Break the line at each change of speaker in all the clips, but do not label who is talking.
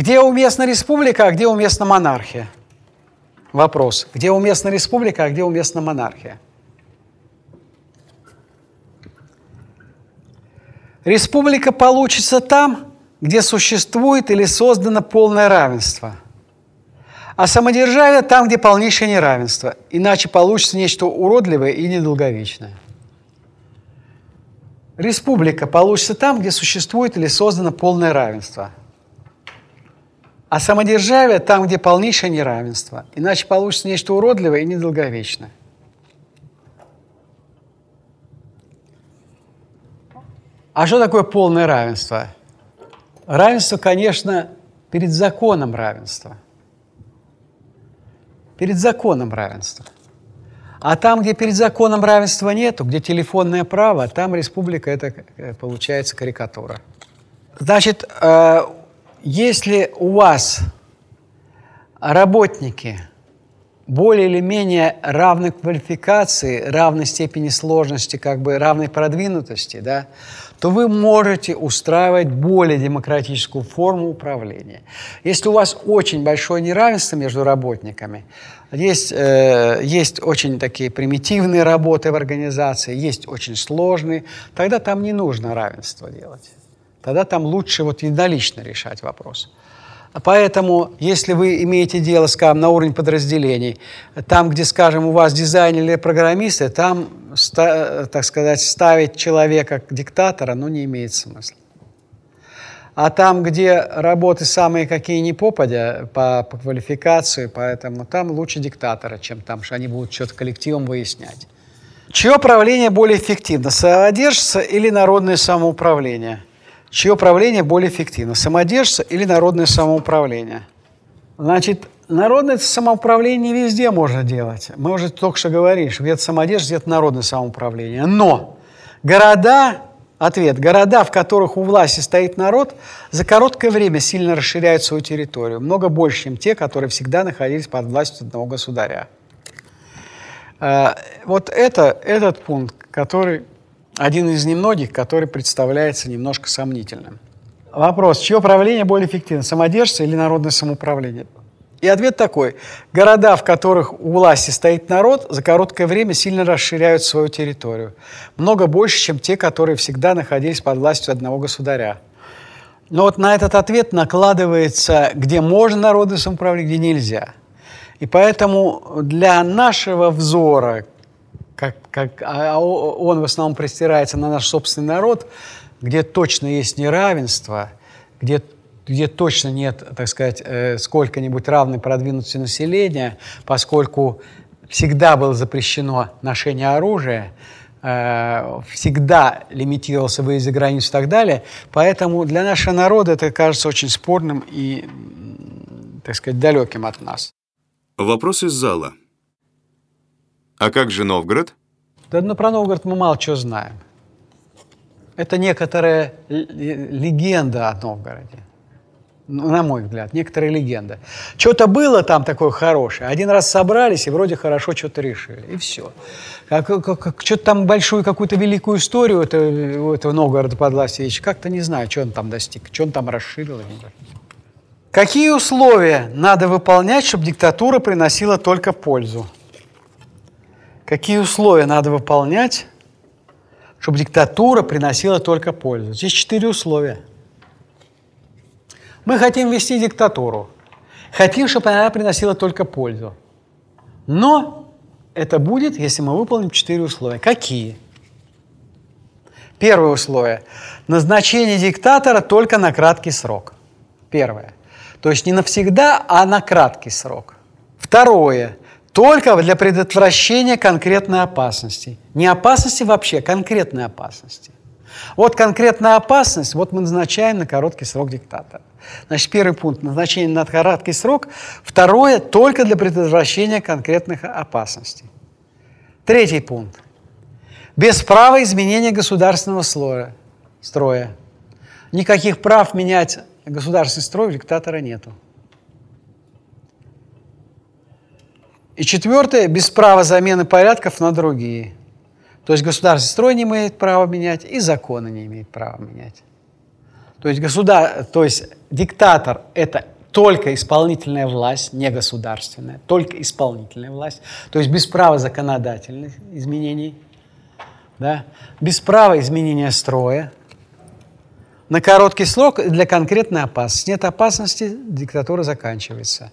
Где уместна республика, а где уместна монархия? Вопрос. Где уместна республика, а где уместна монархия? Республика получится там, где существует или создано полное равенство. А самодержавие там, где полнейшее неравенство. Иначе получится нечто уродливое и недолговечное. Республика получится там, где существует или создано полное равенство. А самодержавие там, где полнейшее неравенство. Иначе получится нечто уродливое и недолговечное. А что такое полное равенство? Равенство, конечно, перед законом равенства. Перед законом равенства. А там, где перед законом равенства нету, где телефонное право, там республика – это э, получается карикатура. Значит, э, если у вас работники более или менее равной квалификации, равной степени сложности, как бы равной продвинутости, да, то вы можете устраивать более демократическую форму управления. Если у вас очень большое неравенство между работниками, есть, э, есть очень такие примитивные работы в организации, есть очень сложные, тогда там не нужно равенство делать. Тогда там лучше вот единолично решать вопрос. Поэтому, если вы имеете дело, скажем, на уровне подразделений, там, где, скажем, у вас дизайнеры или программисты, там, так сказать, ставить человека диктатора, ну, не имеет смысла. А там, где работы самые какие ни попадя по, по квалификации, поэтому там лучше диктатора, чем там, что они будут что-то коллективом выяснять. Чье правление более эффективно, самодержца или народное самоуправление – чье правление более эффективно, самодержца или народное самоуправление? Значит, народное самоуправление везде можно делать. Мы уже только что говорили, что где-то самодержец, где-то народное самоуправление. Но города, ответ, города, в которых у власти стоит народ, за короткое время сильно расширяют свою территорию. Много больше, чем те, которые всегда находились под властью одного государя. Э, вот это, этот пункт, который один из немногих, который представляется немножко сомнительным. Вопрос, чье правление более эффективно, самодержца или народное самоуправление? И ответ такой. Города, в которых у власти стоит народ, за короткое время сильно расширяют свою территорию. Много больше, чем те, которые всегда находились под властью одного государя. Но вот на этот ответ накладывается, где можно народное самоуправление, где нельзя. И поэтому для нашего взора, как, как, а, а он в основном простирается на наш собственный народ, где точно есть неравенство, где, где точно нет, так сказать, э, сколько-нибудь равной продвинутости населения, поскольку всегда было запрещено ношение оружия, э, всегда лимитировался выезд за границу и так далее. Поэтому для нашего народа это кажется очень спорным и, так сказать, далеким от нас.
Вопрос из зала. А как же Новгород?
Да ну, про Новгород мы мало чего знаем. Это некоторая легенда о Новгороде. Ну, на мой взгляд, некоторая легенда. Что-то было там такое хорошее. Один раз собрались и вроде хорошо что-то решили. И все. Как, как, как, что-то там большую какую-то великую историю этого, этого Новгорода под властью как-то не знаю, что он там достиг, что он там расширил. Какие условия надо выполнять, чтобы диктатура приносила только пользу? Какие условия надо выполнять, чтобы диктатура приносила только пользу? Здесь четыре условия. Мы хотим вести диктатуру. Хотим, чтобы она приносила только пользу. Но это будет, если мы выполним четыре условия. Какие? Первое условие. Назначение диктатора только на краткий срок. Первое. То есть не навсегда, а на краткий срок. Второе только для предотвращения конкретной опасности. Не опасности вообще, конкретной опасности. Вот конкретная опасность, вот мы назначаем на короткий срок диктатора. Значит, первый пункт – назначение на короткий срок. Второе – только для предотвращения конкретных опасностей. Третий пункт – без права изменения государственного слоя, строя. Никаких прав менять государственный строй у диктатора нету. И четвертое, без права замены порядков на другие. То есть государственный строй не имеет права менять, и законы не имеет права менять. То есть, государ... то есть диктатор – это только исполнительная власть, не государственная, только исполнительная власть, то есть без права законодательных изменений, да, без права изменения строя, на короткий срок для конкретной опасности. Нет опасности, диктатура заканчивается.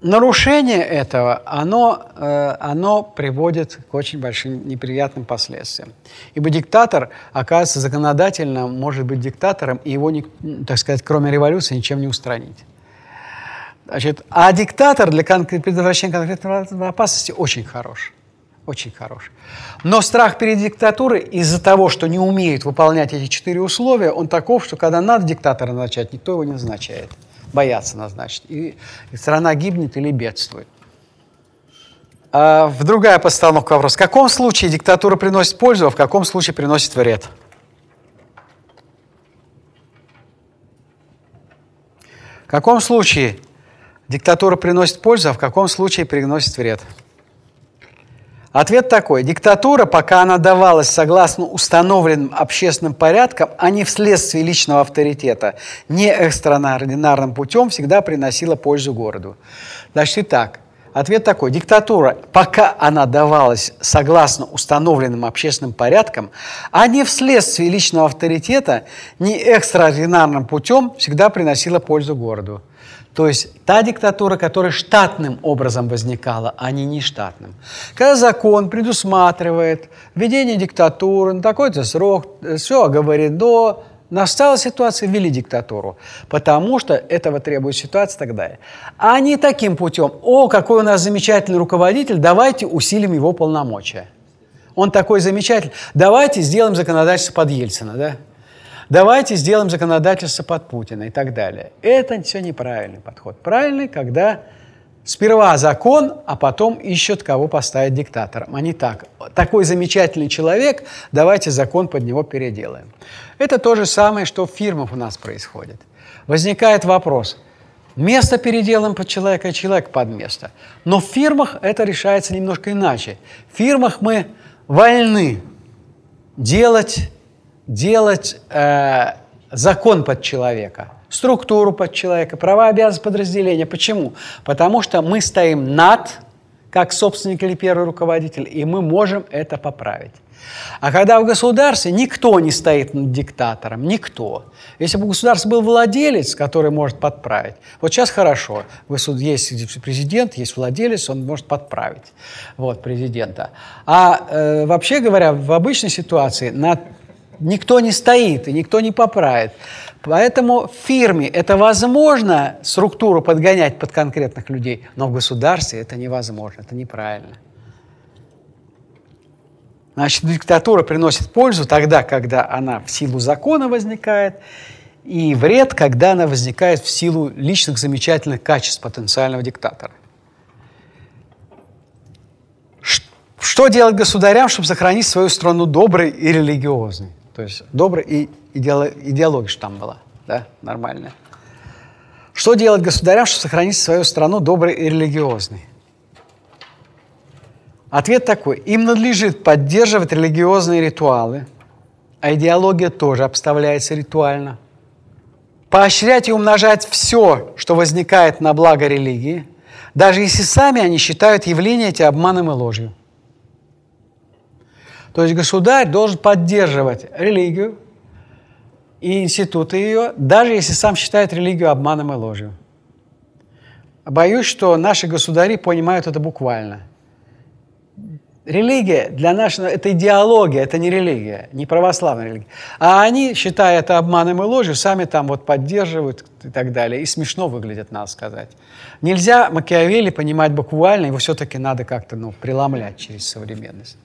Нарушение этого, оно, э, оно приводит к очень большим неприятным последствиям. Ибо диктатор, оказывается, законодательно может быть диктатором, и его, так сказать, кроме революции, ничем не устранить. Значит, а диктатор для предотвращения конкретной опасности очень хорош. Очень хорош. Но страх перед диктатурой из-за того, что не умеет выполнять эти четыре условия, он таков, что когда надо диктатора назначать, никто его не назначает боятся назначить. И, и страна гибнет или бедствует. А другая постановка вопроса. В каком случае диктатура приносит пользу, а в каком случае приносит вред? В каком случае диктатура приносит пользу, а в каком случае приносит вред? Ответ такой. Диктатура, пока она давалась согласно установленным общественным порядкам, а не вследствие личного авторитета, не экстраординарным путем, всегда приносила пользу городу. Значит, итак, ответ такой. Диктатура, пока она давалась согласно установленным общественным порядкам, а не вследствие личного авторитета, не экстраординарным путем, всегда приносила пользу городу. То есть та диктатура, которая штатным образом возникала, а не нештатным. Когда закон предусматривает введение диктатуры на такой-то срок, все оговорено, настала ситуация, ввели диктатуру, потому что этого требует ситуация и так. А не таким путем, о, какой у нас замечательный руководитель, давайте усилим его полномочия. Он такой замечательный, давайте сделаем законодательство под Ельцина, да? давайте сделаем законодательство под Путина и так далее. Это все неправильный подход. Правильный, когда сперва закон, а потом ищут, кого поставить диктатором. Не так. Такой замечательный человек, давайте закон под него переделаем. Это то же самое, что в фирмах у нас происходит. Возникает вопрос, место переделаем под человека, а человек под место. Но в фирмах это решается немножко иначе. В фирмах мы вольны делать делать э, закон под человека, структуру под человека, права обязанности подразделения. Почему? Потому что мы стоим над, как собственник или первый руководитель, и мы можем это поправить. А когда в государстве никто не стоит над диктатором, никто. Если бы у государства был владелец, который может подправить, вот сейчас хорошо, есть президент, есть владелец, он может подправить вот, президента. А э, вообще говоря, в обычной ситуации над никто не стоит и никто не поправит. Поэтому в фирме это возможно структуру подгонять под конкретных людей, но в государстве это невозможно, это неправильно. Значит, диктатура приносит пользу тогда, когда она в силу закона возникает, и вред, когда она возникает в силу личных замечательных качеств потенциального диктатора. Что делать государям, чтобы сохранить свою страну доброй и религиозной? То есть добрая и идеология, что там была, да, нормальная. Что делать государям, чтобы сохранить свою страну доброй и религиозной? Ответ такой. Им надлежит поддерживать религиозные ритуалы, а идеология тоже обставляется ритуально. Поощрять и умножать все, что возникает на благо религии, даже если сами они считают явление эти обманом и ложью. То есть государь должен поддерживать религию и институты ее, даже если сам считает религию обманом и ложью. Боюсь, что наши государи понимают это буквально. Религия для нашего – это идеология, это не религия, не православная религия. А они, считая это обманом и ложью, сами там вот поддерживают и так далее. И смешно выглядит, надо сказать. Нельзя Макиавелли понимать буквально, его все-таки надо как-то ну, преломлять через современность.